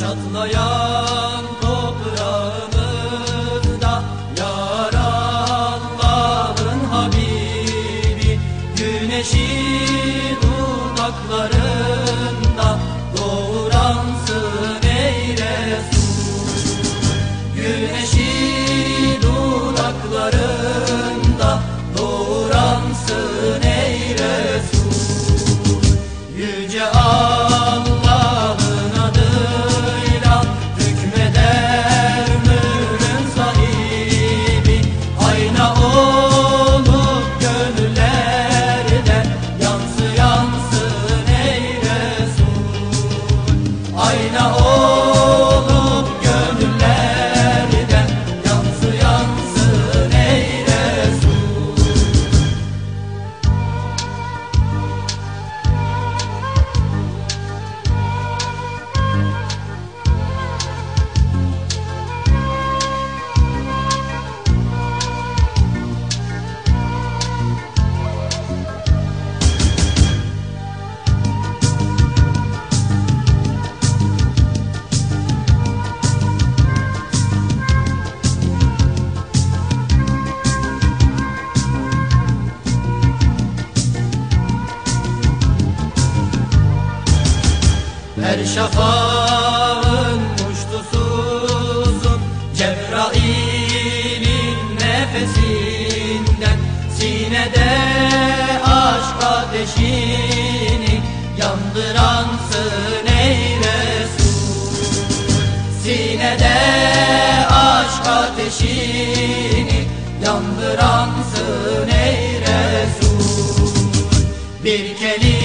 çatlayan aina o Her şafağın muştusuzun Cebrail'in nefesinden Sinede aşk ateşini Yandıransın ey Resul. Sinede aşk ateşini Yandıransın ey Resul. Bir kelime